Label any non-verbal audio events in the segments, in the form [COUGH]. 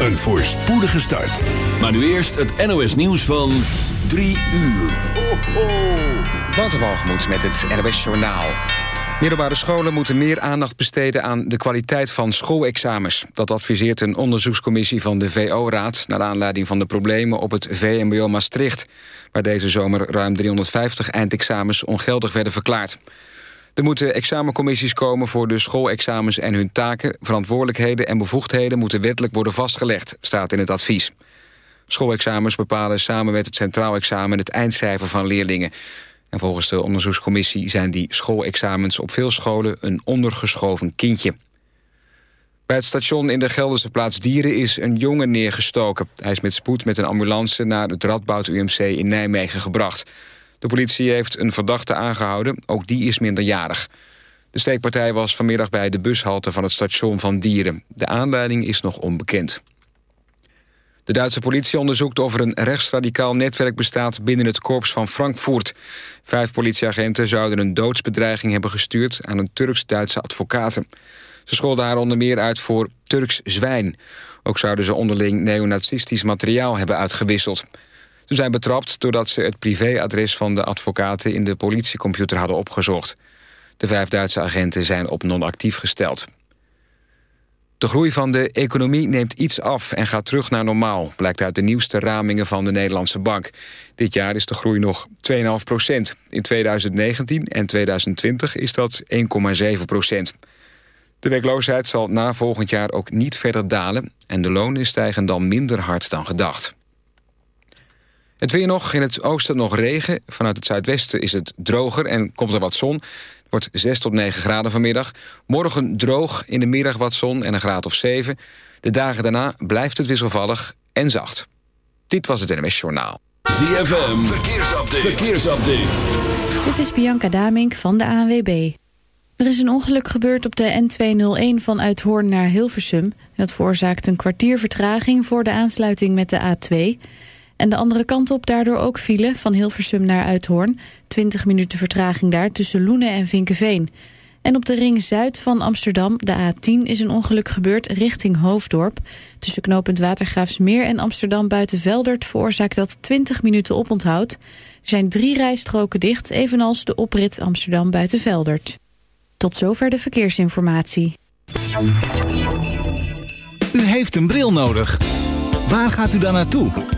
een voorspoedige start. Maar nu eerst het NOS nieuws van 3 uur. Ho, ho. Met het NOS Journaal. Middelbare scholen moeten meer aandacht besteden aan de kwaliteit van schoolexamens. Dat adviseert een onderzoekscommissie van de VO-raad... naar aanleiding van de problemen op het VMBO Maastricht... waar deze zomer ruim 350 eindexamens ongeldig werden verklaard. Er moeten examencommissies komen voor de schoolexamens en hun taken... verantwoordelijkheden en bevoegdheden moeten wettelijk worden vastgelegd... staat in het advies. Schoolexamens bepalen samen met het centraal examen... het eindcijfer van leerlingen. En volgens de onderzoekscommissie zijn die schoolexamens op veel scholen een ondergeschoven kindje. Bij het station in de Gelderse plaats Dieren is een jongen neergestoken. Hij is met spoed met een ambulance naar het Radboud UMC in Nijmegen gebracht. De politie heeft een verdachte aangehouden, ook die is minderjarig. De steekpartij was vanmiddag bij de bushalte van het station van Dieren. De aanleiding is nog onbekend. De Duitse politie onderzoekt of er een rechtsradicaal netwerk bestaat binnen het korps van Frankfurt. Vijf politieagenten zouden een doodsbedreiging hebben gestuurd aan een Turks-Duitse advocaten. Ze scholden haar onder meer uit voor Turks zwijn. Ook zouden ze onderling neonazistisch materiaal hebben uitgewisseld. Ze zijn betrapt doordat ze het privéadres van de advocaten in de politiecomputer hadden opgezocht. De vijf Duitse agenten zijn op non-actief gesteld. De groei van de economie neemt iets af en gaat terug naar normaal... blijkt uit de nieuwste ramingen van de Nederlandse Bank. Dit jaar is de groei nog 2,5 procent. In 2019 en 2020 is dat 1,7 procent. De werkloosheid zal na volgend jaar ook niet verder dalen... en de lonen stijgen dan minder hard dan gedacht. Het weer nog, in het oosten nog regen. Vanuit het zuidwesten is het droger en komt er wat zon wordt 6 tot 9 graden vanmiddag. Morgen droog, in de middag wat zon en een graad of 7. De dagen daarna blijft het wisselvallig en zacht. Dit was het NMS Journaal. ZFM, verkeersupdate. verkeersupdate. Dit is Bianca Damink van de ANWB. Er is een ongeluk gebeurd op de N201 van Uithoorn naar Hilversum. Dat veroorzaakt een kwartier vertraging voor de aansluiting met de A2... En de andere kant op daardoor ook file van Hilversum naar Uithoorn. 20 minuten vertraging daar tussen Loenen en Vinkenveen. En op de ring zuid van Amsterdam, de A10, is een ongeluk gebeurd richting Hoofddorp. Tussen knooppunt Watergraafsmeer en Amsterdam buiten Veldert veroorzaakt dat 20 minuten oponthoud. Er zijn drie rijstroken dicht, evenals de oprit Amsterdam buiten Veldert. Tot zover de verkeersinformatie. U heeft een bril nodig. Waar gaat u dan naartoe?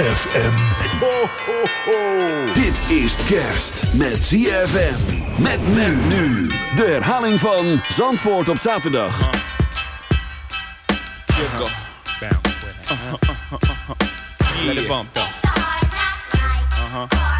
ZFM. Ho, ho, ho. Dit is kerst met ZFM. Met men nu. De herhaling van Zandvoort op zaterdag. [LAUGHS] Let it bump though. Uh-huh.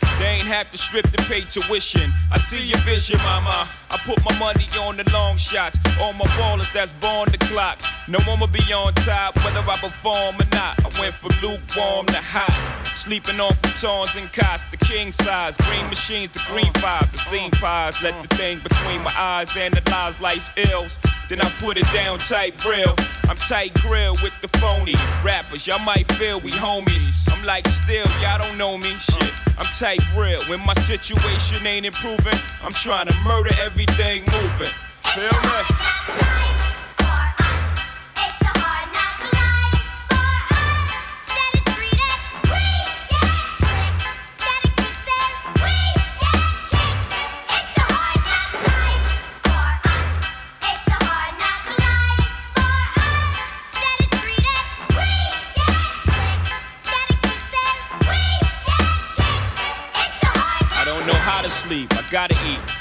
They ain't have to strip to pay tuition. I see your vision, mama. I put my money on the long shots. All my ballers that's born the clock. No I'ma be on top, whether I perform or not. I went from lukewarm to hot. Sleeping on futons and cots, the king size. Green machines, the green fives, the scene pies. Let the thing between my eyes analyze life's ills. Then I put it down tight grill. I'm tight grill with the phony rappers. Y'all might feel we homies. I'm like still, y'all don't know me. Shit, I'm tight grill. When my situation ain't improving, I'm trying to murder everything moving. Feel me?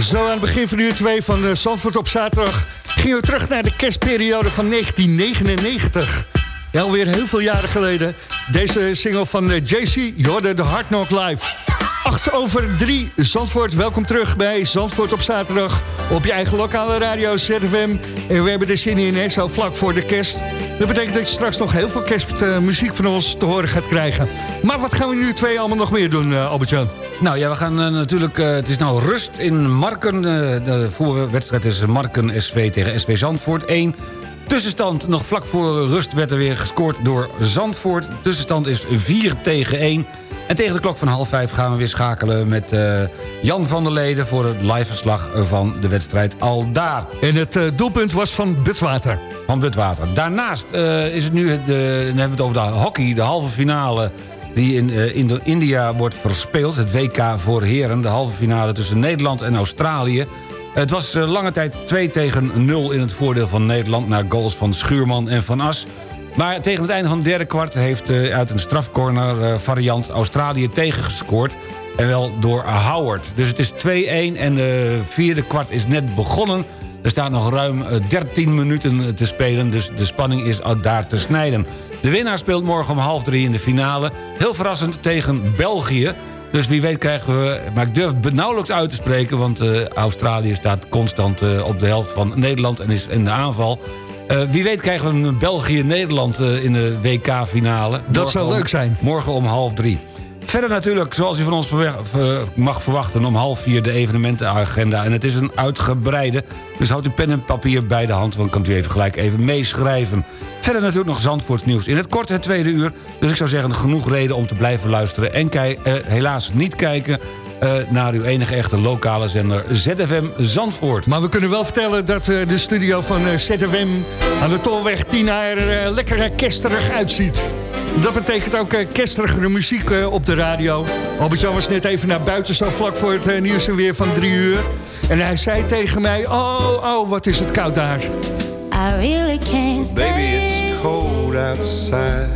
Zo aan het begin van uur 2 van uh, Zandvoort op zaterdag... gingen we terug naar de kerstperiode van 1999. Ja, alweer heel veel jaren geleden. Deze single van JC, je hoorde de Hard Knock Live. 8 over 3, Zandvoort. Welkom terug bij Zandvoort op zaterdag. Op je eigen lokale radio ZFM. En we hebben er zin in, hè, zo vlak voor de kerst. Dat betekent dat je straks nog heel veel kerstmuziek van ons te horen gaat krijgen. Maar wat gaan we nu twee allemaal nog meer doen, uh, Albert-Jan? Nou ja, we gaan uh, natuurlijk... Het is nou rust in Marken. Uh, de voorwedstrijd is Marken SV tegen SV Zandvoort 1. Tussenstand, nog vlak voor rust werd er weer gescoord door Zandvoort. Tussenstand is 4 tegen 1. En tegen de klok van half vijf gaan we weer schakelen met Jan van der Leden... voor het liveverslag van de wedstrijd Aldaar. En het doelpunt was van Butwater. Van Butwater. Daarnaast is het nu, het, dan hebben we het over de hockey, de halve finale die in, in India wordt verspeeld. Het WK voor heren, de halve finale tussen Nederland en Australië. Het was lange tijd 2 tegen 0 in het voordeel van Nederland... na goals van Schuurman en Van As. Maar tegen het einde van het derde kwart heeft uh, uit een strafcorner variant... Australië tegengescoord. En wel door Howard. Dus het is 2-1 en de vierde kwart is net begonnen... Er staat nog ruim 13 minuten te spelen, dus de spanning is daar te snijden. De winnaar speelt morgen om half drie in de finale. Heel verrassend tegen België. Dus wie weet krijgen we... Maar ik durf nauwelijks uit te spreken... want Australië staat constant op de helft van Nederland... en is in de aanval. Uh, wie weet krijgen we een België-Nederland in de WK-finale. Dat zou leuk zijn. Morgen om half drie. Verder natuurlijk, zoals u van ons mag verwachten... om half vier de evenementenagenda. En het is een uitgebreide, dus houd uw pen en papier bij de hand... want dan kunt u even gelijk even meeschrijven. Verder natuurlijk nog Zandvoorts nieuws in het kort, het tweede uur. Dus ik zou zeggen, genoeg reden om te blijven luisteren. En uh, helaas niet kijken uh, naar uw enige echte lokale zender ZFM Zandvoort. Maar we kunnen wel vertellen dat uh, de studio van ZFM aan de Tolweg 10 er lekker kesterig uitziet. Dat betekent ook uh, kesterigere muziek uh, op de radio. Albert-Jan was net even naar buiten, zo vlak voor het uh, nieuws en weer van drie uur. En hij zei tegen mij, oh, oh, wat is het koud daar. I really can't stay. Baby, it's cold outside.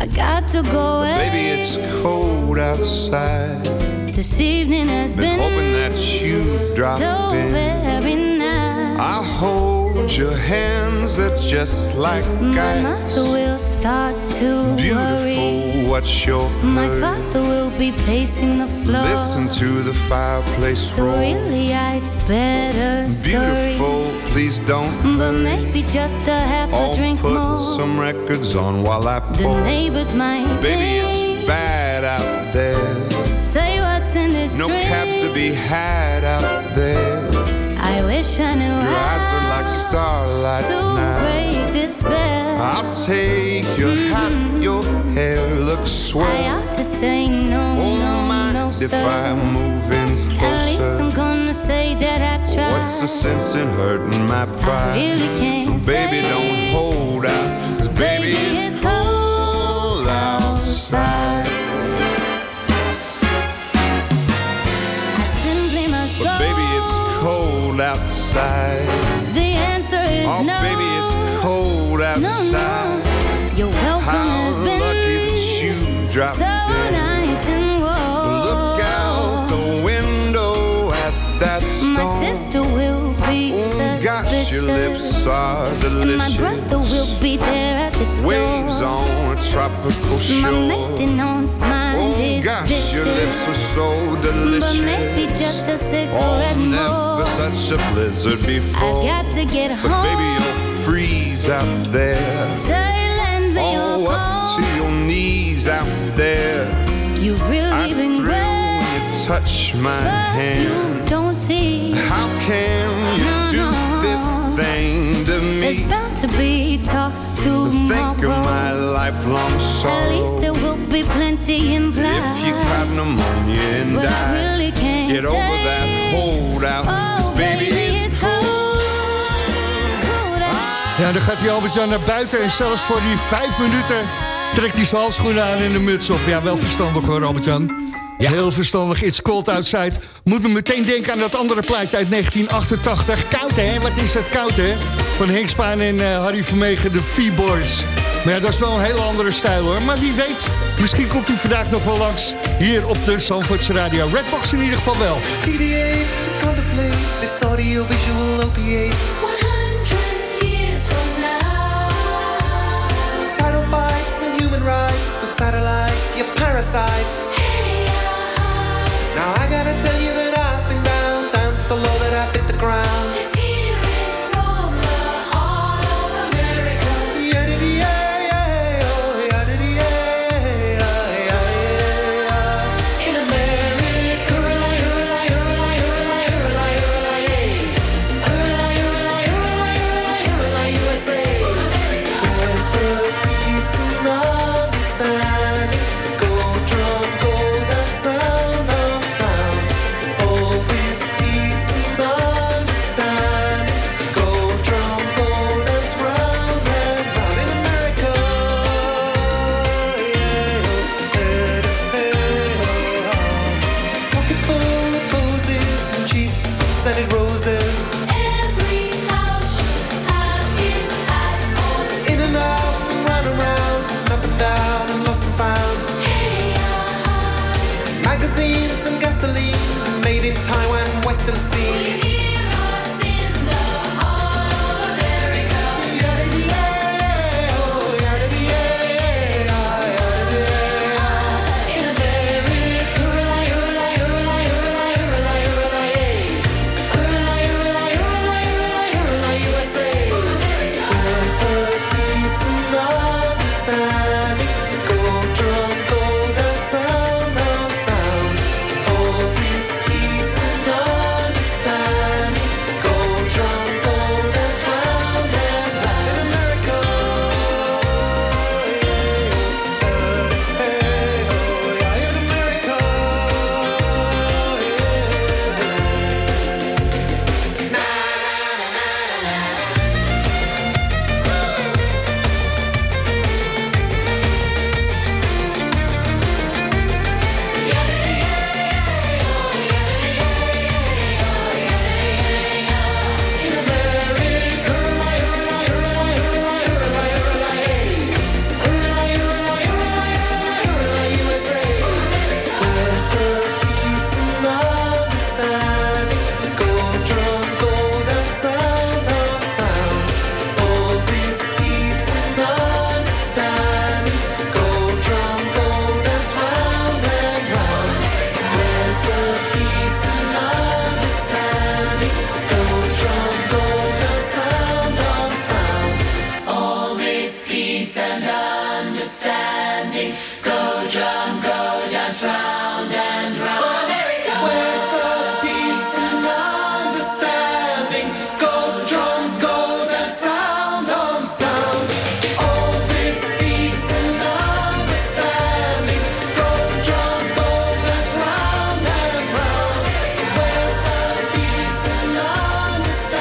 I got to go away. Baby, it's cold outside. This evening has been, been hoping that you drop so in. very nice. I hold your hands that just like My ice. mother will start to Beautiful, worry. what's your My hurry? father will be pacing the floor. Listen to the fireplace so roar. really I'd better scurry. Beautiful, please don't But hurry. maybe just a half I'll a drink put more. some records on while I pour. The neighbors might Baby, it's bad out there. No cabs to be had out there. I wish I knew Your eyes are like starlight to now. break this spell. I'll take your mm-hmm. hat, your hair looks swell. I ought to say no, Won't no, no, if sir. I move in At least I'm gonna say that I tried. What's the sense in hurting my pride? I really can't Baby, stay. don't hold out. 'cause baby, it's cold outside. I cold outside. The answer is Oh, no. baby, it's cold outside. Your welcome How has been lucky that you dropped so in. nice and warm. Look out the window at that storm. My sister will be Oh, suspicious. gosh, your lips are and my brother will be there at the door. Tropical My shore. maintenance mind Oh is gosh, vicious. your lips are so delicious. But maybe just a cigarette Oh, never more. such a blizzard I before. got to get But home. baby, you'll freeze out there. Say, lend me Oh, your up to your knees out there. You've really I'm been great, you touch my but hand. you don't see. How can you No, do no. this thing to There's me? bound to be talk Think of tomorrow. my lifelong At least sorrow. there will be plenty implied. If you caught pneumonia and but I really can't get over that holdout. Oh, 'cause baby, it's cold. Ja, dan gaat hij Albert-Jan naar buiten en zelfs voor die vijf minuten trekt hij zijn handschoenen aan en de muts op. Ja, wel verstandig hoor, Albert-Jan. Ja. Heel verstandig, It's Cold Outside. Moet me meteen denken aan dat andere plaatje uit 1988. Koud hè, wat is het koud hè? Van Henk Spaan en eh, Harry Vermegen, de V-Boys. Maar ja, dat is wel een hele andere stijl hoor. Maar wie weet, misschien komt hij vandaag nog wel langs. Hier op de Zandvoortse Radio. Redbox in ieder geval wel. TDA to contemplate this audiovisual opiate. 100 years from now. Title fights and human rights for satellites, you parasites. Now I gotta tell you that I've been down, down so low that I hit the ground.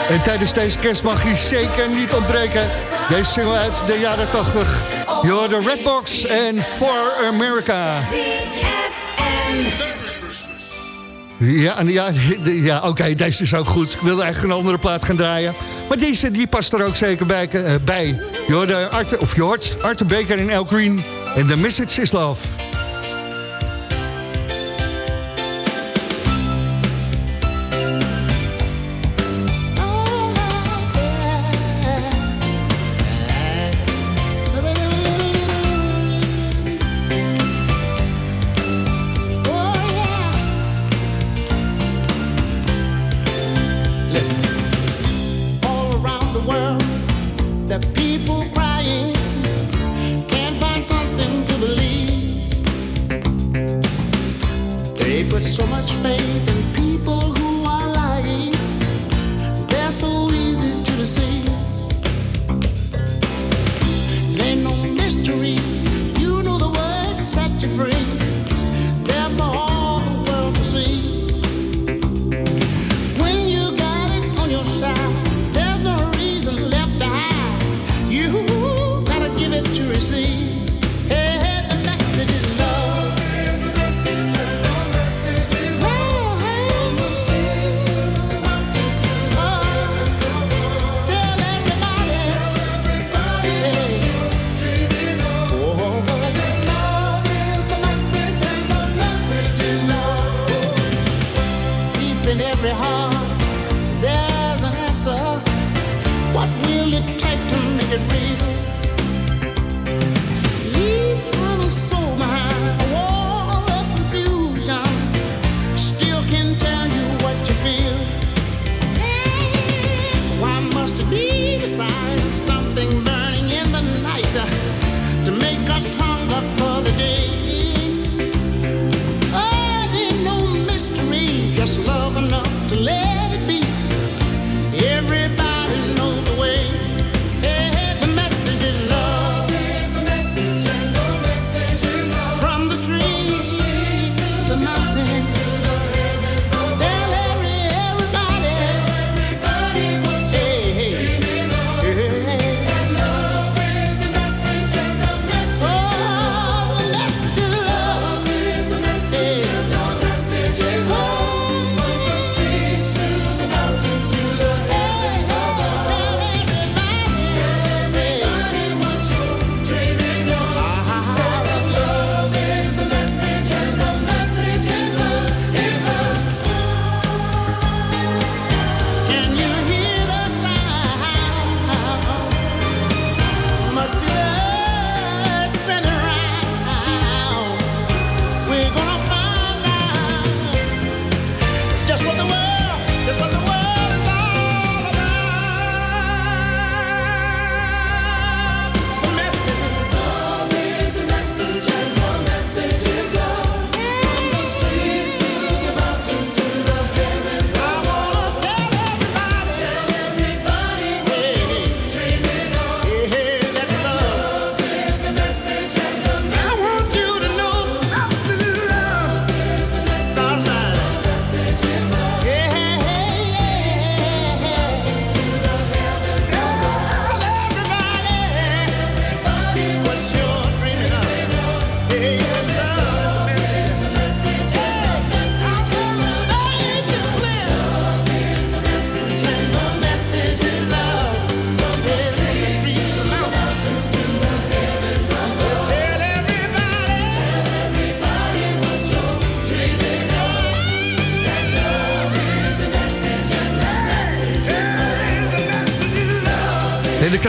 En tijdens deze kerst mag je zeker niet ontbreken. Deze single uit de jaren 80. "You're the Red Redbox en For America. Ja, ja, ja oké, deze is ook goed. Ik wilde eigenlijk een andere plaat gaan draaien. Maar deze die past er ook zeker bij. Eh, bij. Je Arte, of je Art", Arte Baker in El Green. En The Message is Love.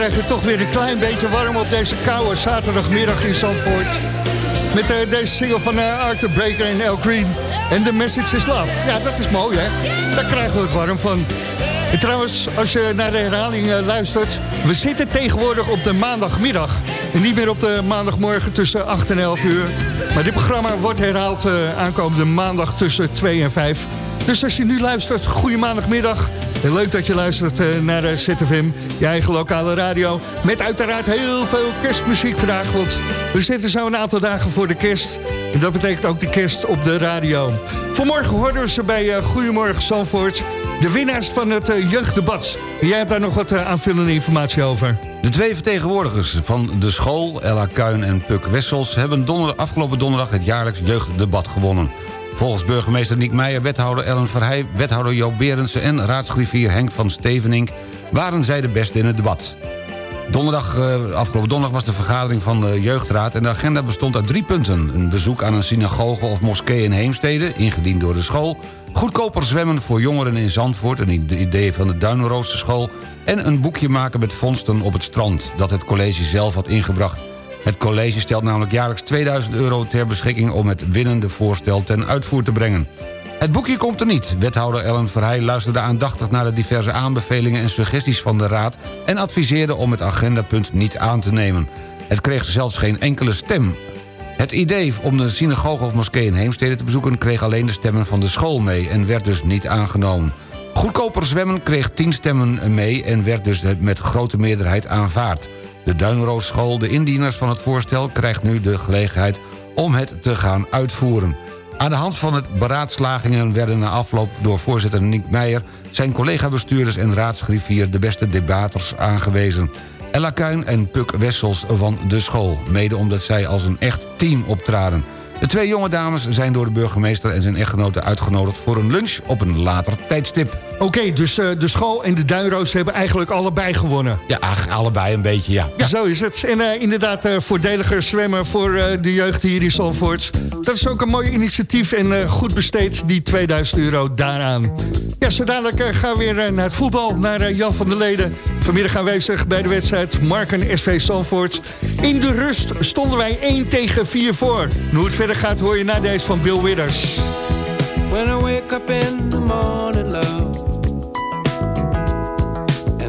Het het toch weer een klein beetje warm op deze koude zaterdagmiddag in Zandvoort. Met eh, deze single van eh, Arthur Breaker en El Green. En The Message is Love. Ja, dat is mooi, hè? Daar krijgen we het warm van. En trouwens, als je naar de herhaling eh, luistert... we zitten tegenwoordig op de maandagmiddag. En niet meer op de maandagmorgen tussen 8 en 11 uur. Maar dit programma wordt herhaald aankomende maandag tussen 2 en 5. Dus als je nu luistert, goede maandagmiddag... En leuk dat je luistert eh, naar eh, ZFM, je eigen lokale radio. Met uiteraard heel veel kerstmuziek vandaag. Want we zitten zo een aantal dagen voor de kerst. En dat betekent ook de kerst op de radio. Vanmorgen hoorden we ze bij eh, Goedemorgen Zandvoort. De winnaars van het eh, jeugddebat. En jij hebt daar nog wat eh, aanvullende informatie over. De twee vertegenwoordigers van de school, Ella Kuin en Puk Wessels... hebben afgelopen donderdag het jaarlijks jeugddebat gewonnen. Volgens burgemeester Niek Meijer, wethouder Ellen Verheij... wethouder Joop Berendsen en raadsgriffier Henk van Stevenink... waren zij de beste in het debat. Donderdag, eh, afgelopen donderdag was de vergadering van de jeugdraad... en de agenda bestond uit drie punten. Een bezoek aan een synagoge of moskee in Heemstede, ingediend door de school... goedkoper zwemmen voor jongeren in Zandvoort... een idee van de Duinroosterschool... en een boekje maken met vondsten op het strand... dat het college zelf had ingebracht. Het college stelt namelijk jaarlijks 2000 euro ter beschikking... om het winnende voorstel ten uitvoer te brengen. Het boekje komt er niet. Wethouder Ellen Verheij luisterde aandachtig naar de diverse aanbevelingen en suggesties van de Raad... en adviseerde om het agendapunt niet aan te nemen. Het kreeg zelfs geen enkele stem. Het idee om de synagoge of moskee in Heemstede te bezoeken... kreeg alleen de stemmen van de school mee en werd dus niet aangenomen. Goedkoper zwemmen kreeg 10 stemmen mee en werd dus met grote meerderheid aanvaard. De Duinroosschool, de indieners van het voorstel... krijgt nu de gelegenheid om het te gaan uitvoeren. Aan de hand van het beraadslagingen werden na afloop door voorzitter Nick Meijer... zijn collega-bestuurders en raadsgriffier de beste debaters aangewezen. Ella Kuin en Puk Wessels van de school. Mede omdat zij als een echt team optraden. De twee jonge dames zijn door de burgemeester en zijn echtgenoten uitgenodigd... voor een lunch op een later tijdstip. Oké, dus eh, de school en de Duinroos hebben eigenlijk allebei gewonnen. Ja, ach, allebei een beetje, ja. Ja. Zo is het. En eh, inderdaad, eh, voordeliger zwemmen voor eh, de jeugd hier in Zandvoort. Dat is ook een mooi initiatief en eh, goed besteed, die 2000 euro daaraan. Ja, zo dadelijk gaan we weer naar het voetbal, naar eh, Jan van der Leden. Vanmiddag aanwezig bij de wedstrijd Marken SV Zandvoort. In de rust stonden wij 1 tegen 4 voor. En hoe het verder gaat hoor je na deze van Bill Withers. When I wake up in the morning, love,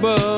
But.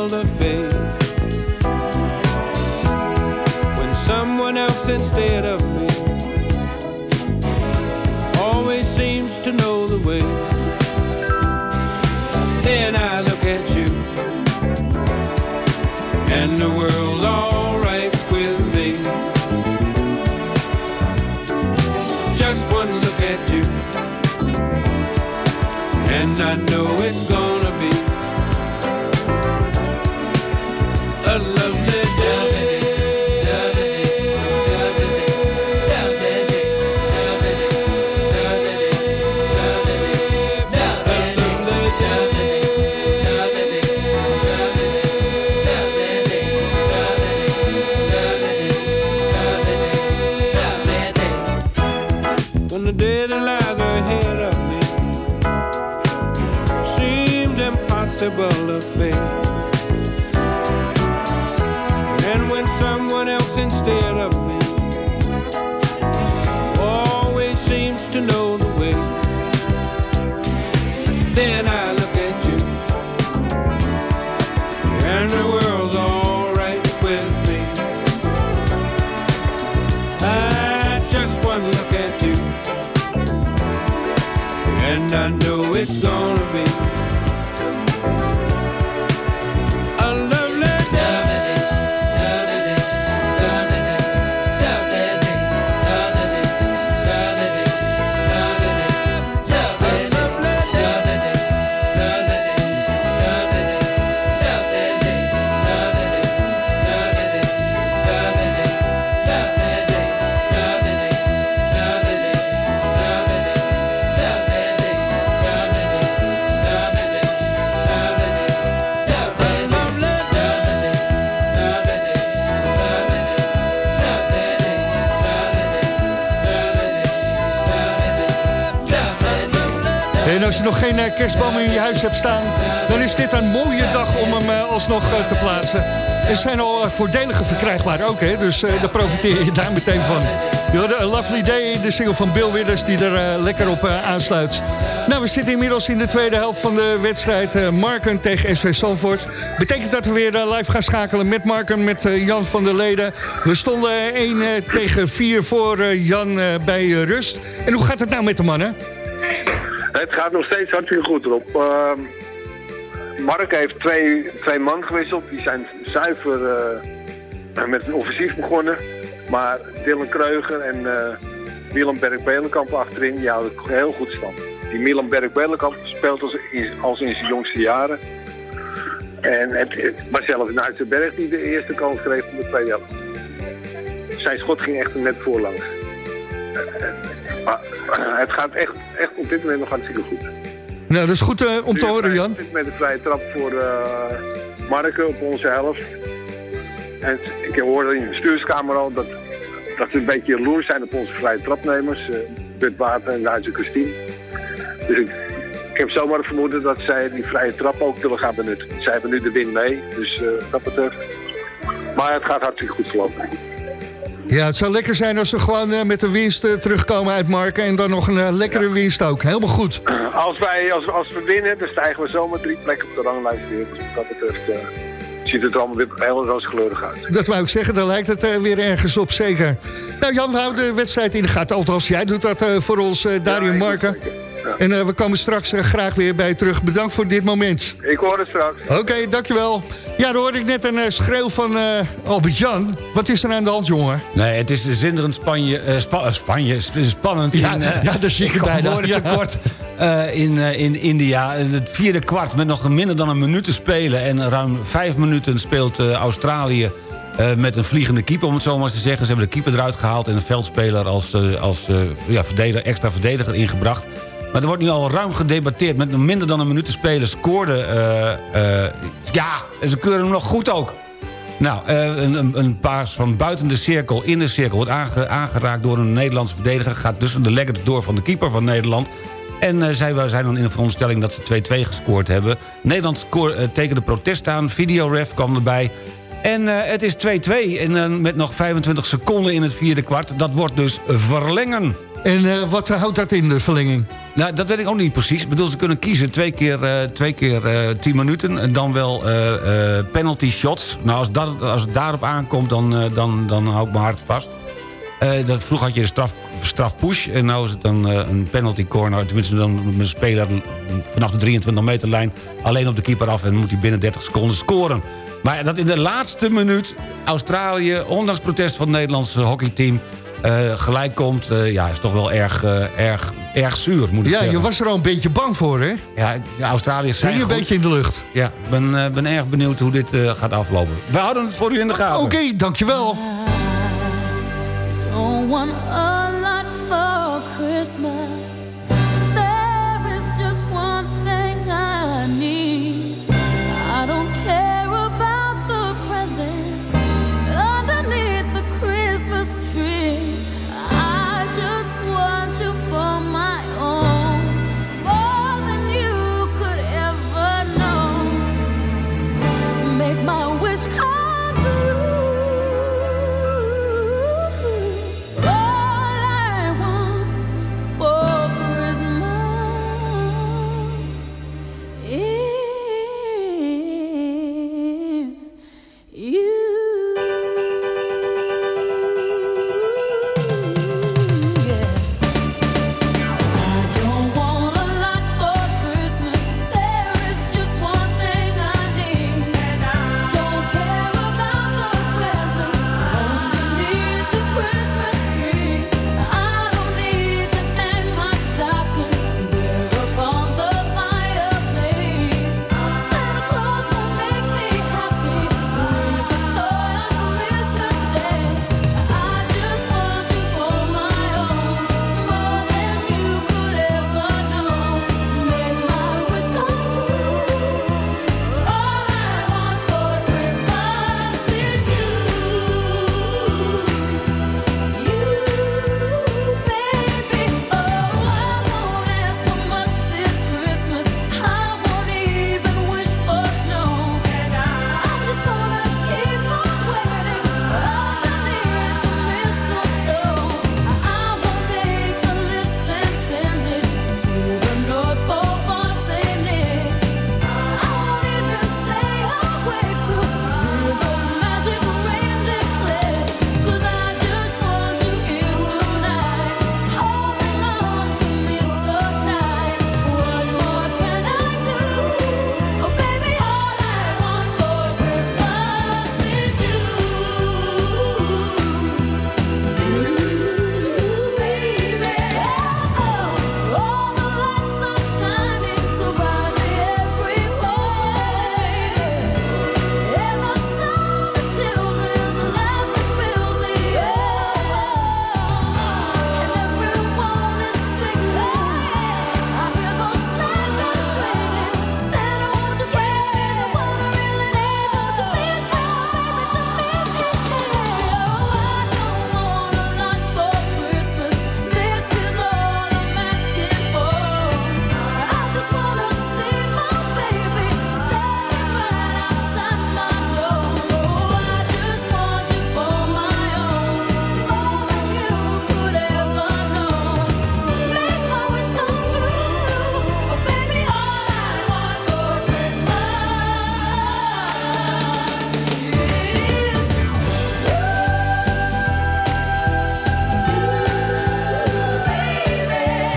I know it's gonna hem eh, te plaatsen. Er zijn al eh, voordelige verkrijgbaar ook, hè? dus eh, daar profiteer je daar meteen van. Je A Lovely Day, de single van Bill Withers... die er lekker op aansluit. Nou, we zitten inmiddels in de tweede helft van de wedstrijd... Marken tegen SV Zandvoort. Betekent dat we weer live gaan schakelen met Marken, met Jan van der Leden. We stonden 1 eh, tegen 4 voor Jan bij rust. En hoe gaat het nou met de mannen? Het gaat nog steeds hartstikke goed erop. Ehm, Mark heeft twee, twee man gewisseld. Die zijn zuiver eh, met een offensief begonnen. Maar Dylan Kreuger en eh Willem Berg-Belenkamp achterin, die houden heel goed stand. Die Milan Berg-Belenkamp speelt als, als in zijn jongste jaren. En het, het was zelfs Nuitenberg die de eerste kans kreeg van de tweede. Zijn schot ging echt net voorlangs. Maar eh, het gaat echt, echt op dit moment nog hartstikke goed. Nou, dat is goed eh, om te horen, Jan. met een vrije trap voor eh Marken op onze helft. En ik hoorde in de bestuurskamer al dat, dat een beetje jaloers zijn op onze vrije trapnemers. eh Bert Water en Duitse Christine. Dus ik, ik heb zomaar het vermoeden dat zij die vrije trap ook willen gaan benutten. Zij hebben nu de win mee, dus wat dat betreft. Maar het gaat hartstikke goed verlopen. Ja, het zou lekker zijn als we gewoon eh, met de winst eh, terugkomen uit Marken... en dan nog een eh, lekkere winst ook. Helemaal goed. Als, wij, als, als we winnen, dan stijgen we zomaar drie plekken op de ranglijst weer. Dus wat dat betreft ziet het er allemaal weer heel rooskleurig uit. Dat wou ik zeggen, daar lijkt het weer ergens op, zeker. Nou Jan, we houden de wedstrijd in de gaten. Althans, jij doet dat voor ons, Dario Marken. En eh, we komen straks eh, graag weer bij je terug. Bedankt voor dit moment. Ik hoor het straks. Oké, dankjewel. Ja, dan hoorde ik net een eh, schreeuw van eh Albert-Jan. Wat is er aan de hand, jongen? Nee, het is zinderend Spanje, eh, Spa- Spanje, sp- spannend. Ja, in, eh, ja, daar zie ik het bijna. woorden Ja. tekort eh, in, eh, in India. In Het vierde kwart met nog minder dan een minuut te spelen. En ruim vijf minuten speelt Australië eh, met een vliegende keeper, om het zo maar eens te zeggen. Ze hebben de keeper eruit gehaald en een veldspeler als, eh, als eh, ja, verdediger, extra verdediger ingebracht. Maar er wordt nu al ruim gedebatteerd. Met minder dan een minuut te spelen scoorde... eh, eh, ja, en ze keuren hem nog goed ook. Nou, eh, een, een, paas van buiten de cirkel, in de cirkel... wordt aange- aangeraakt door een Nederlandse verdediger... gaat tussen de leggers door van de keeper van Nederland... En eh, zij zijn dan in de veronderstelling dat ze 2-2 gescoord hebben. Nederland tekende protest aan, videoref kwam erbij. En het is 2-2 en met nog 25 seconden in het vierde kwart. Dat wordt dus verlengen. En eh, wat houdt dat in, de verlenging? Nou, dat weet ik ook niet precies. Ik bedoel, ze kunnen kiezen twee keer, eh, twee keer eh, 10 minuten... en dan wel penalty shots. Nou, als, dat, als het daarop aankomt, dan, dan, dan hou ik mijn hart vast. Dat, vroeger had je de straf, push en nu is het dan een penalty corner. Tenminste, dan een speler vanaf de 23 meter lijn... alleen op de keeper af en moet hij binnen 30 seconden scoren. Maar dat in de laatste minuut Australië, ondanks protest van het Nederlandse hockeyteam... eh, gelijk komt, eh, ja, is toch wel erg, eh, erg, erg zuur, moet ik Ja, zeggen. je was er al een beetje bang voor, hè? Ja, ja Australië zijn Hing een goed. beetje in de lucht. Ja, ik ben, eh, ben erg benieuwd hoe dit eh, gaat aflopen. We houden het voor u in de gaten. Oké, dankjewel. Don't want a lot for Christmas.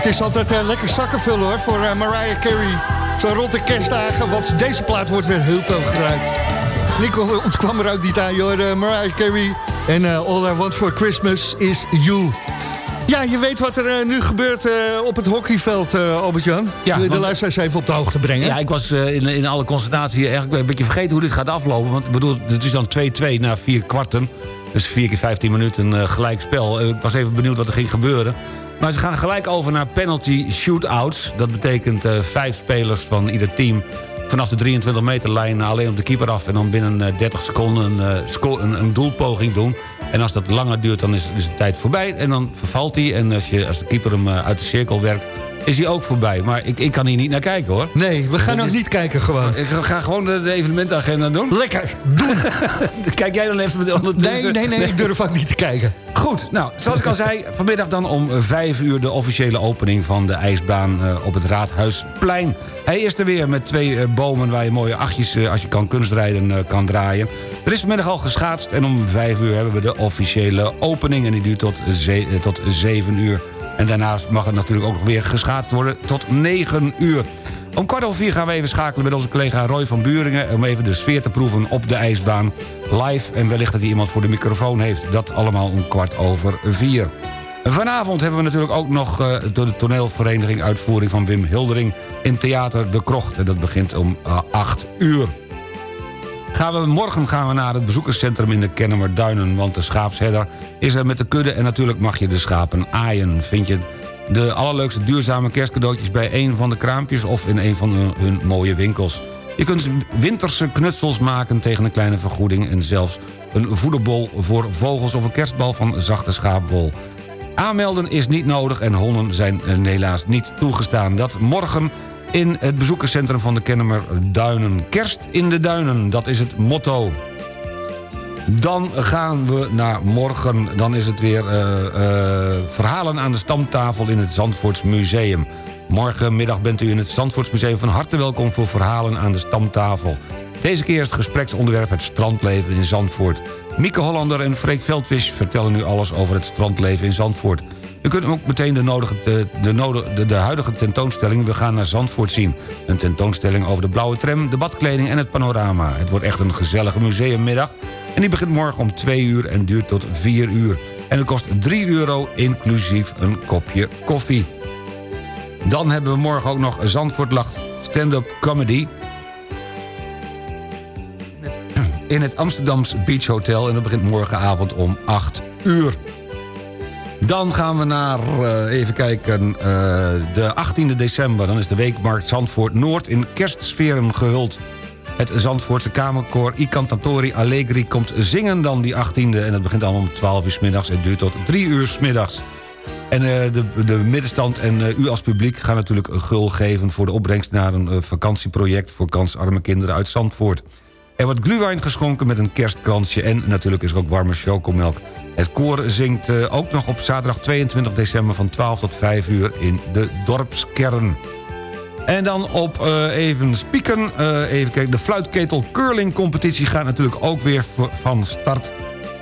Het is altijd eh, lekker zakken vullen hoor, voor eh, Mariah Carey. Zo rond de kerstdagen, want deze plaat wordt weer heel veel gebruikt. Nico ontkwam er ook niet aan, joh. eh, Mariah Carey en eh, All I Want For Christmas Is You. Ja, je weet wat er eh, nu gebeurt eh, op het hockeyveld, eh Albert-Jan. Ja, de, de luisteraars even op de hoogte brengen. Ja, ik was eh, in, in alle concentratie eigenlijk een beetje vergeten hoe dit gaat aflopen. Want ik bedoel, het is dan 2-2 na vier kwarten. Dus 4 keer 15 minuten eh, gelijk spel. Eh, ik was even benieuwd wat er ging gebeuren. Maar ze gaan gelijk over naar penalty shootouts. Dat betekent eh, vijf spelers van ieder team vanaf de 23 meter lijn alleen op de keeper af... en dan binnen eh, 30 seconden een, eh, een, een doelpoging doen. En als dat langer duurt, dan is, is de tijd voorbij. En dan vervalt hij. En als, je, als de keeper hem eh, uit de cirkel werkt, is hij ook voorbij. Maar ik, ik kan hier niet naar kijken, hoor. Nee, we gaan ook niet kijken gewoon. Ik ga gewoon de, de evenementagenda doen. Lekker, doen. [LAUGHS] Kijk jij dan even ondertussen? Nee, nee, nee, ik durf ook niet te kijken. Goed, nou, zoals ik al zei, vanmiddag dan om eh, vijf uur... de officiële opening van de ijsbaan eh, op het Raadhuisplein. Hij is er weer met twee eh, bomen waar je mooie achtjes... eh, als je kan kunstrijden eh, kan draaien. Er is vanmiddag al geschaatst en om vijf uur hebben we de officiële opening... en die duurt tot, ze- eh, tot zeven uur. En daarnaast mag het natuurlijk ook weer geschaatst worden tot negen uur. Om kwart over vier gaan we even schakelen met onze collega Roy van Buringen... om even de sfeer te proeven op de ijsbaan live. En wellicht dat hij iemand voor de microfoon heeft. Dat allemaal om kwart over vier. Vanavond hebben we natuurlijk ook nog eh, door de toneelvereniging... uitvoering van Wim Hildering in Theater De Krocht. En dat begint om eh, acht uur. Gaan we, morgen gaan we naar het bezoekerscentrum in de Kennemer Duinen... want de schaapsherder is er met de kudde... en natuurlijk mag je de schapen aaien. Vind je de allerleukste duurzame kerstcadeautjes... bij een van de kraampjes of in een van hun, mooie winkels. Je kunt winterse knutsels maken tegen een kleine vergoeding... en zelfs een voederbol voor vogels... of een kerstbal van zachte schaapwol. Aanmelden is niet nodig en honden zijn helaas niet toegestaan. Dat morgen in het bezoekerscentrum van de Kennemer Duinen. Kerst in de Duinen, dat is het motto. Dan gaan we naar morgen. Dan is het weer eh, eh, verhalen aan de stamtafel in het Zandvoorts Museum. Morgenmiddag bent u in het Zandvoorts Museum van harte welkom... voor verhalen aan de stamtafel. Deze keer is het gespreksonderwerp het strandleven in Zandvoort. Mieke Hollander en Freek Veldwisch vertellen nu alles over het strandleven in Zandvoort. U kunt ook meteen de, nodige, de, de, de huidige tentoonstelling We gaan naar Zandvoort zien. Een tentoonstelling over de blauwe tram, de badkleding en het panorama. Het wordt echt een gezellige museummiddag. En die begint morgen om 2 uur en duurt tot 4 uur. En het kost 3 euro inclusief een kopje koffie. Dan hebben we morgen ook nog Zandvoort Lacht stand-up comedy in het Amsterdams Beach Hotel. En dat begint morgenavond om 8 uur. Dan gaan we naar, eh, even kijken, eh, de 18e december. Dan is de weekmarkt Zandvoort Noord in kerstsferen gehuld. Het Zandvoortse Kamerkoor I Cantatori Allegri komt zingen dan die 18e. En dat begint allemaal om 12 uur s middags en duurt tot 3 uur s middags. En de, de middenstand en eh, u als publiek gaan natuurlijk gul geven... voor de opbrengst naar een vakantieproject... voor kansarme kinderen uit Zandvoort. Er wordt gluwijn geschonken met een kerstkransje... en natuurlijk is er ook warme chocomelk. Het koor zingt eh, ook nog op zaterdag 22 december... van 12 tot 5 uur in de dorpskern. En dan op eh, even spieken, eh, even kijken... de fluitketel curling competitie gaat natuurlijk ook weer van start...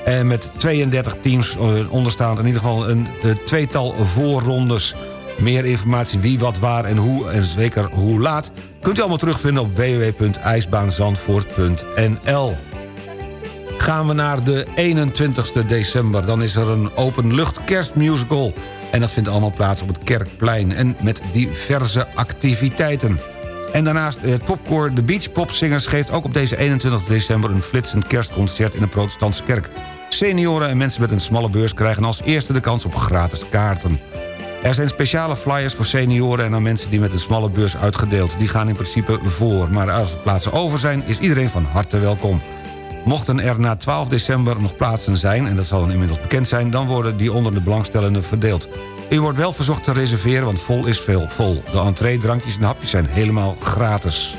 En met 32 teams onderstaand in ieder geval een tweetal voorrondes. Meer informatie wie, wat, waar en hoe en zeker hoe laat... kunt u allemaal terugvinden op www.ijsbaanzandvoort.nl. Gaan we naar de 21ste december. Dan is er een openlucht kerstmusical. En dat vindt allemaal plaats op het Kerkplein. En met diverse activiteiten. En daarnaast het popkoor De Beach Popzingers... geeft ook op deze 21 december... een flitsend kerstconcert in de protestantse kerk. Senioren en mensen met een smalle beurs... krijgen als eerste de kans op gratis kaarten. Er zijn speciale flyers voor senioren en aan mensen die met een smalle beurs uitgedeeld. Die gaan in principe voor. Maar als er plaatsen over zijn, is iedereen van harte welkom. Mochten er na 12 december nog plaatsen zijn, en dat zal dan inmiddels bekend zijn... dan worden die onder de belangstellenden verdeeld. U wordt wel verzocht te reserveren, want vol is veel vol. De entree, drankjes en hapjes zijn helemaal gratis.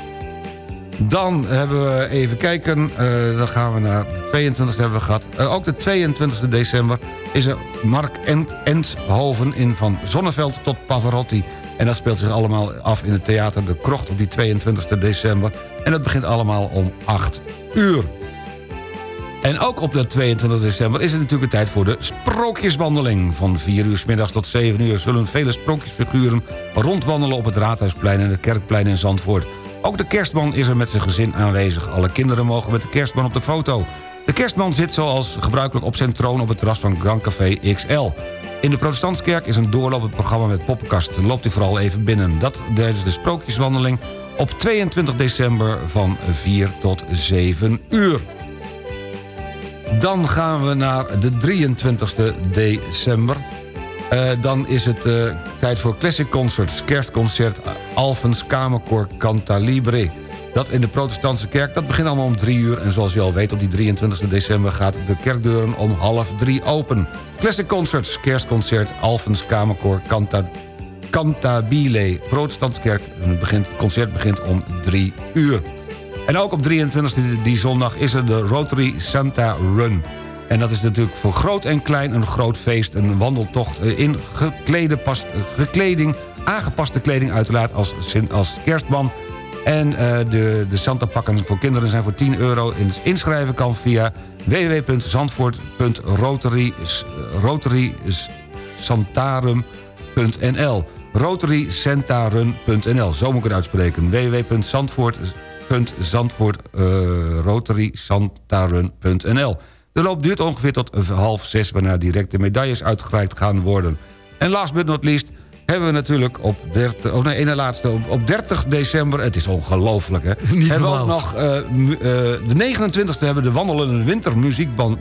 Dan hebben we even kijken, eh, dan gaan we naar de 22e hebben we gehad. Eh, ook de 22e december is er Mark Ent Enthoven in van Zonneveld tot Pavarotti. En dat speelt zich allemaal af in het theater De Krocht op die 22e december. En dat begint allemaal om 8 uur. En ook op de 22 december is het natuurlijk tijd voor de sprookjeswandeling. Van 4 uur 's middags tot 7 uur zullen vele sprookjesfiguren rondwandelen op het Raadhuisplein en het Kerkplein in Zandvoort. Ook de kerstman is er met zijn gezin aanwezig. Alle kinderen mogen met de kerstman op de foto. De kerstman zit zoals gebruikelijk op zijn troon op het terras van Grand Café XL. In de protestantskerk is een doorlopend programma met poppenkast. Loopt u vooral even binnen. Dat tijdens de sprookjeswandeling op 22 december van 4 tot 7 uur. Dan gaan we naar de 23 december. Eh, dan is het eh, tijd voor Classic Concerts. Kerstconcert Alphens Kamerkoor Cantalibre. Dat in de protestantse kerk, dat begint allemaal om drie uur. En zoals je al weet, op die 23 december gaat de kerkdeuren om half drie open. Classic Concerts, kerstconcert Alphens Kamerkoor Canta, Cantabile. Protestantse kerk, het, concert begint om drie uur. En ook op 23 die, zondag is er de Rotary Santa Run. En dat is natuurlijk voor groot en klein een groot feest. Een wandeltocht eh, in geklede pas, eh, gekleding, aangepaste kleding uiteraard als, als kerstman. En eh, de, de Santa pakken voor kinderen zijn voor 10 euro. In- Inschrijven kan via www.zandvoort.rotarysantarum.nl rotarycentarun.nl Zo moet ik het uitspreken. www.zandvoort.rotarysantarun.nl De loop duurt ongeveer tot half zes... waarna direct de medailles uitgereikt gaan worden. En last but not least hebben we natuurlijk op 30, oh nee, ene laatste, op, op 30 december... het is ongelooflijk, hè? hebben we ook nog eh, eh, de 29e hebben we de wandelende wintermuziekband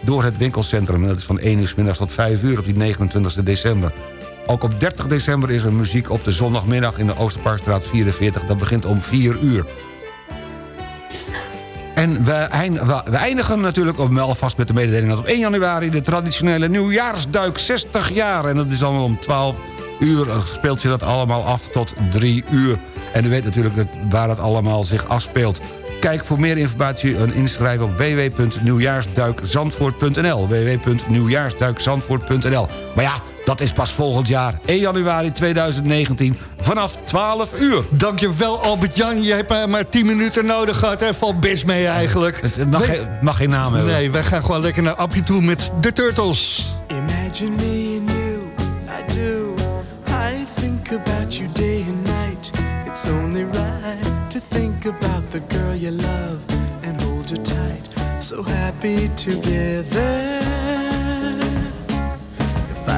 door het winkelcentrum. En dat is van 1 uur 's middags tot 5 uur op die 29 december. Ook op 30 december is er muziek op de zondagmiddag in de Oosterparkstraat 44. Dat begint om 4 uur. En we, eind- we- we eindigen natuurlijk op, alvast met de mededeling... dat op 1 januari de traditionele nieuwjaarsduik 60 jaar... en dat is allemaal om 12 uur eh, speelt zich dat allemaal af tot 3 uur. En u weet natuurlijk waar dat allemaal zich afspeelt. Kijk voor meer informatie en inschrijven op www.nieuwjaarsduikzandvoort.nl www.nieuwjaarsduikzandvoort.nl Maar ja, dat is pas volgend jaar. 1 januari 2019 vanaf 12 uur. Dankjewel Albert-Jan. Je hebt maar, maar 10 minuten nodig gehad. Hè? Valt best mee eigenlijk. Het mag, We- geen- mag geen naam hebben. Nee, wij gaan gewoon lekker naar Appie toe met de Turtles. Imagine me and you, I do. I think about you day and night. It's only right to think about the girl you love and hold her tight. So happy together.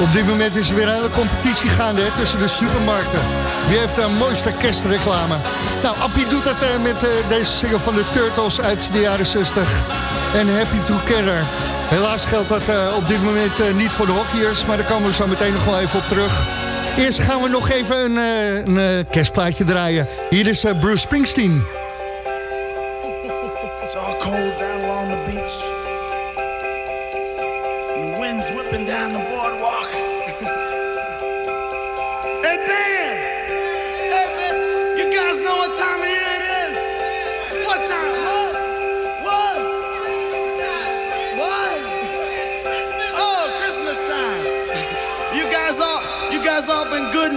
Op dit moment is er weer een hele competitie gaande hè, tussen de supermarkten. Wie heeft de mooiste kerstreclame? Nou, Appie doet dat eh, met eh, deze single van de Turtles uit de jaren 60. En Happy Together. Helaas geldt dat eh, op dit moment niet voor de hockeyers, maar daar komen we zo meteen nog wel even op terug. Eerst gaan we nog even een, een kerstplaatje draaien. Hier is Bruce Springsteen. It's all cold down along the beach.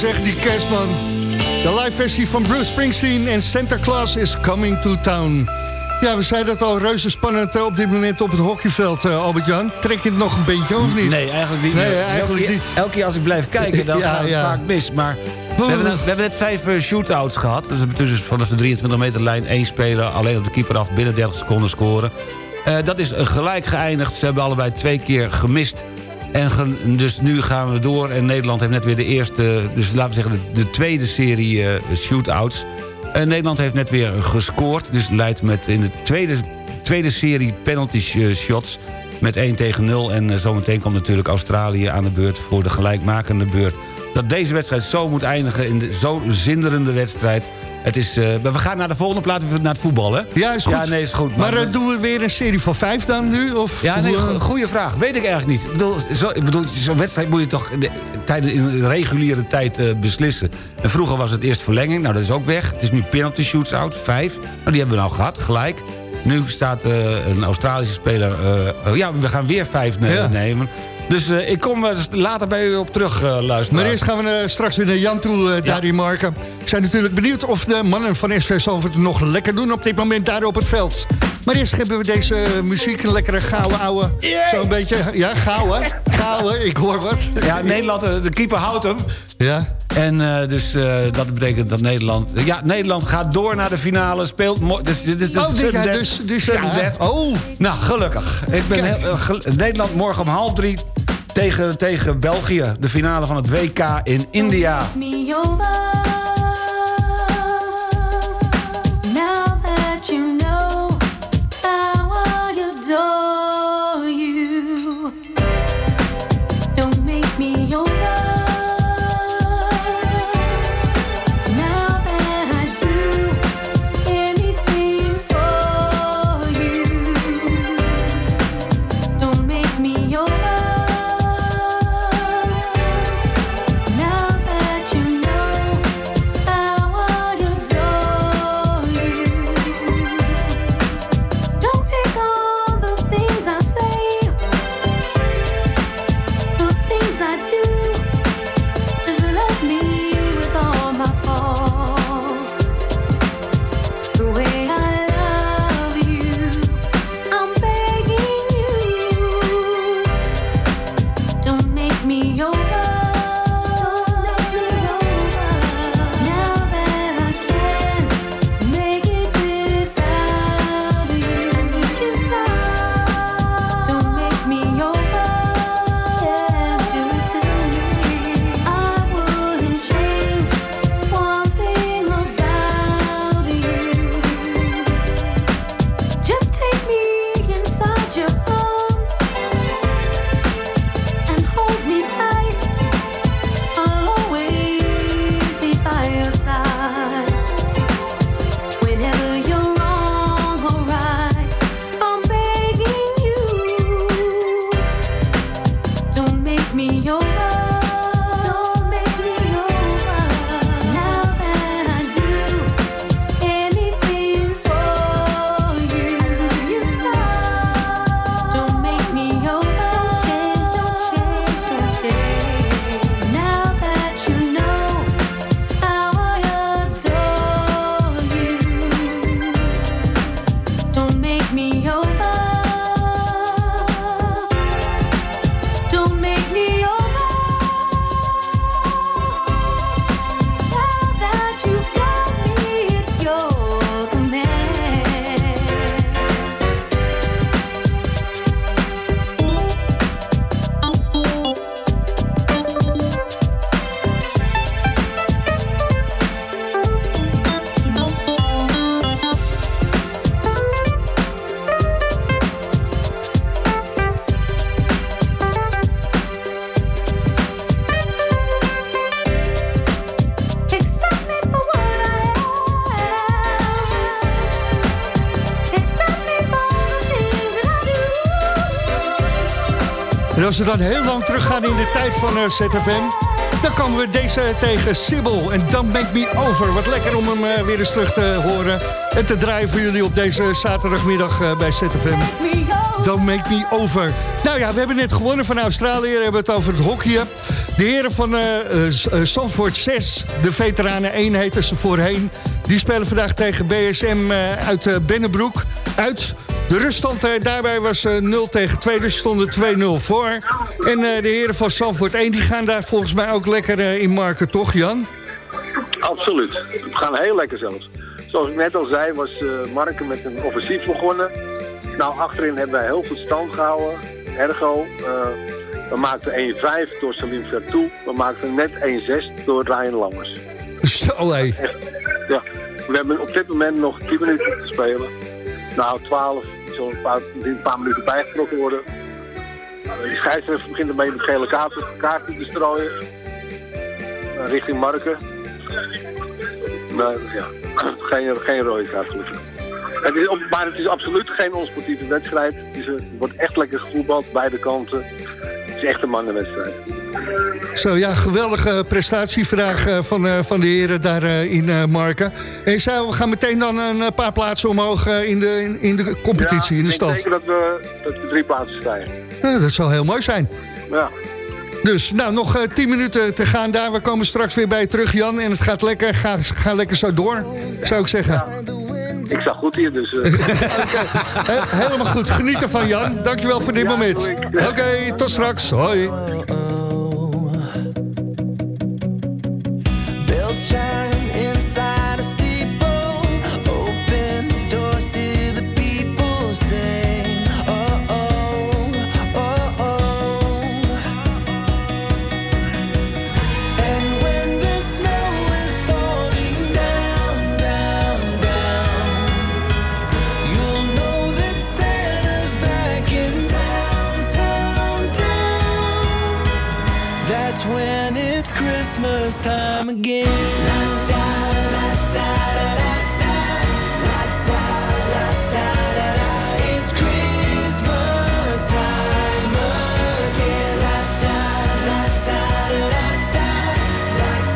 zegt die kerstman. De live versie van Bruce Springsteen en Santa Claus is coming to town. Ja, we zeiden het al, reuze spannend eh, op dit moment op het hockeyveld, eh, Albert-Jan. Trek je het nog een beetje, of niet? Nee, eigenlijk niet. Nee, eigenlijk elke, keer- niet. Elke keer als ik blijf kijken, dan [LAUGHS] Ja, gaat het ja. vaak mis. Maar we hebben, net- we hebben net vijf eh, shootouts gehad. Dus we hebben tussen vanaf de 23 meter lijn één speler... alleen op de keeper af binnen 30 seconden scoren. Dat is gelijk geëindigd. Ze hebben allebei twee keer gemist. En dus nu gaan we door. En Nederland heeft net weer de eerste... dus laten we zeggen de, de tweede serie eh, shootouts. Eh, Nederland heeft net weer gescoord. Dus leidt met in de tweede, tweede serie penalty sh- shots met 1 tegen 0. En eh, zometeen komt natuurlijk Australië aan de beurt voor de gelijkmakende beurt. Dat deze wedstrijd zo moet eindigen in de zo zinderende wedstrijd. Het is, eh, we gaan naar de volgende plaat, naar het voetbal, hè? Ja, is goed. Ja, nee, is goed. Maar eh, doen we weer een serie van vijf dan nu? Of Ja, nee, eh, go- goede vraag. Weet ik eigenlijk niet. Ik bedoel, zo'n wedstrijd moet je toch in de, tijdens, in de reguliere tijd beslissen. En vroeger was het eerst verlenging. Nou, dat is ook weg. Het is nu penalty shoots-out, vijf. Nou, die hebben we nou gehad, gelijk. Nu staat een Australische speler... eh, ja, we gaan weer vijf ne- Ja. Dus eh, ik kom eh, later bij u op terug eh, luisteren. Maar eerst gaan we straks weer naar Jan toe, daar in Marken. We zijn natuurlijk benieuwd of de mannen van SV Zalvoort het nog lekker doen op dit moment daar op het veld. Maar eerst hebben we deze muziek, een lekkere gouden ouwe. Zo'n beetje, ja, gouden, gouden, ik hoor wat. Ja, Nederland, de keeper houdt hem. Ja. En eh, dus eh, dat betekent dat Nederland... Ja, Nederland gaat door naar de finale, speelt... Dus, dit is dus Oh, dit- dus- dus ja. Oh. Nou, gelukkig. Ik ben heel, gel- Nederland morgen om half drie tegen, tegen België. De finale van het WK in India. Als we dan heel lang teruggaan in de tijd van eh, ZFM... dan komen we deze tegen Sibyl en Don't Make Me Over. Wat lekker om hem eh, weer eens terug te horen... en te draaien voor jullie op deze zaterdagmiddag eh, bij ZFM. Don't Make Me Over. Nou ja, we hebben net gewonnen van Australië. We hebben het over het hockeyen. De heren van S- Zandvoort 6, de veteranen 1 heten ze voorheen... die spelen vandaag tegen BSM uit Bennebroek. Uit de ruststand eh, daarbij was eh, 0 tegen 2, dus stonden 2-0 voor. En eh, de heren van Zandvoort 1 die gaan daar volgens mij ook lekker eh, in marken, toch Jan? Absoluut. We gaan heel lekker zelfs. Zoals ik net al zei, was eh Marken met een offensief begonnen. Nou, achterin hebben wij heel goed stand gehouden. Ergo, eh, we maakten 1-5 door Salim Vertoe. We maakten net 1-6 door Ryan Lammers. Zo hé. Ja. We hebben op dit moment nog 10 minuten te spelen. Nou, 12. Zullen een paar, paar minuten bijgetrokken worden. De scheidsrechter begint ermee met gele kaarten, te strooien. Richting Marken. Maar ja, [CLEARS THROAT] geen, geen rode kaart gelukkig. Het is, maar het is absoluut geen onsportieve wedstrijd. Het wordt echt lekker gevoetbald, beide kanten. Het is echt een mannenwedstrijd. Zo ja, geweldige prestatievraag eh, van, eh, van de heren daar eh, in Marken. En zei, we gaan meteen dan een paar plaatsen omhoog in, de, in, in de competitie, in de ik stand. denk dat we, dat we drie plaatsen stijgen. Nou, dat zou heel mooi zijn. Ja. Dus, nou, nog 10 minuten te gaan daar. We komen straks weer bij je terug, Jan. En het gaat lekker, ga, ga lekker zo door, zou ik zeggen. Ik zag goed hier, dus... [LAUGHS] He- helemaal goed. Geniet ervan, Jan. Dankjewel voor dit moment. Oké, tot straks. Hoi.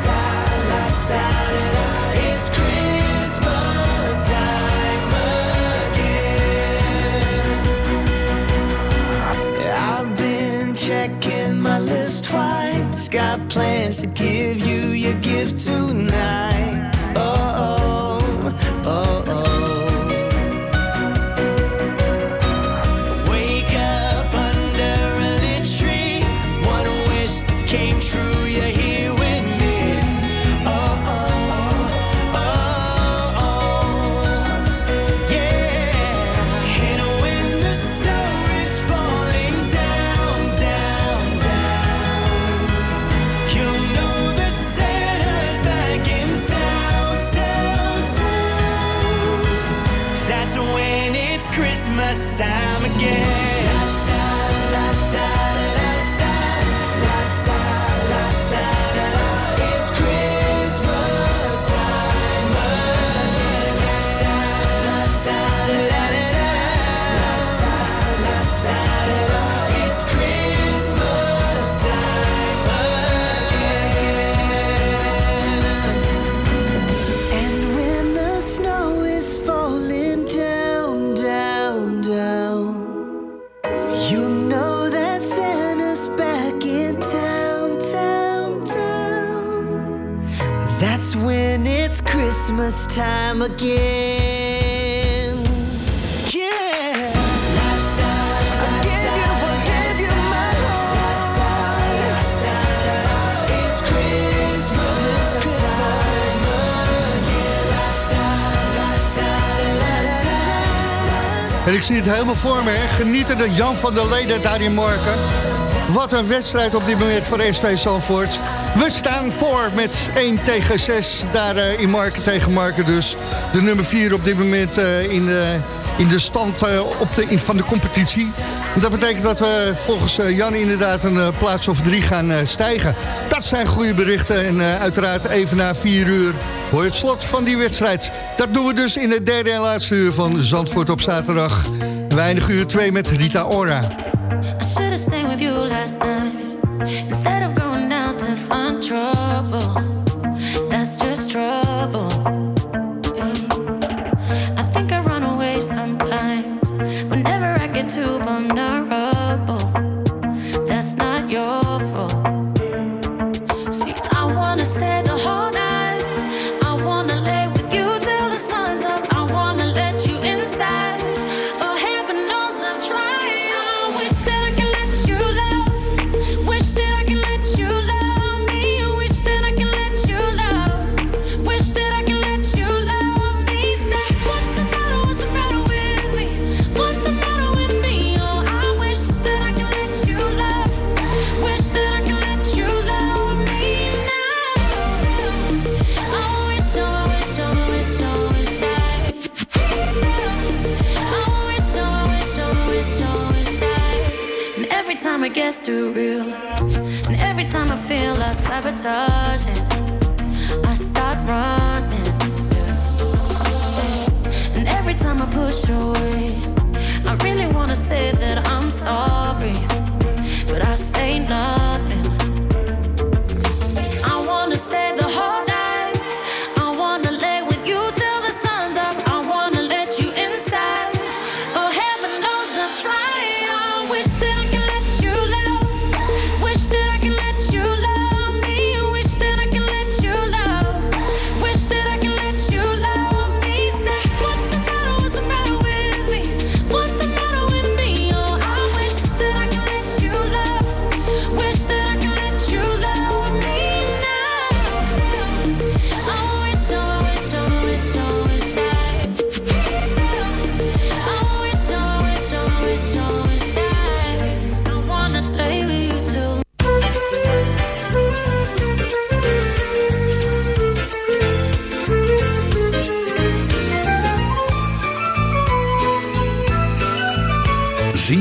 Ta la ta da da. It's Christmas time again. I've been checking my list twice. Got plans to give you your gift tonight. Ik zie het helemaal voor me, hè. Genietende Jan van der Leden daar in Marken. Wat een wedstrijd op dit moment voor SV Zandvoort. We staan voor met 1 tegen 6 daar eh, in Marken tegen Marken dus. De nummer 4 op dit moment eh, in, de, in de stand eh, op de, van de competitie. Dat betekent dat we volgens Jan inderdaad een plaats of drie gaan stijgen. Dat zijn goede berichten en uiteraard even na 4 uur hoor je het slot van die wedstrijd. Dat doen we dus in het derde en laatste uur van Zandvoort op zaterdag. We eindigen uur 2 met Rita Ora. too real. And every time I feel I sabotage it, I start running. And every time I push away, I really wanna say that I'm sorry, but I say nothing.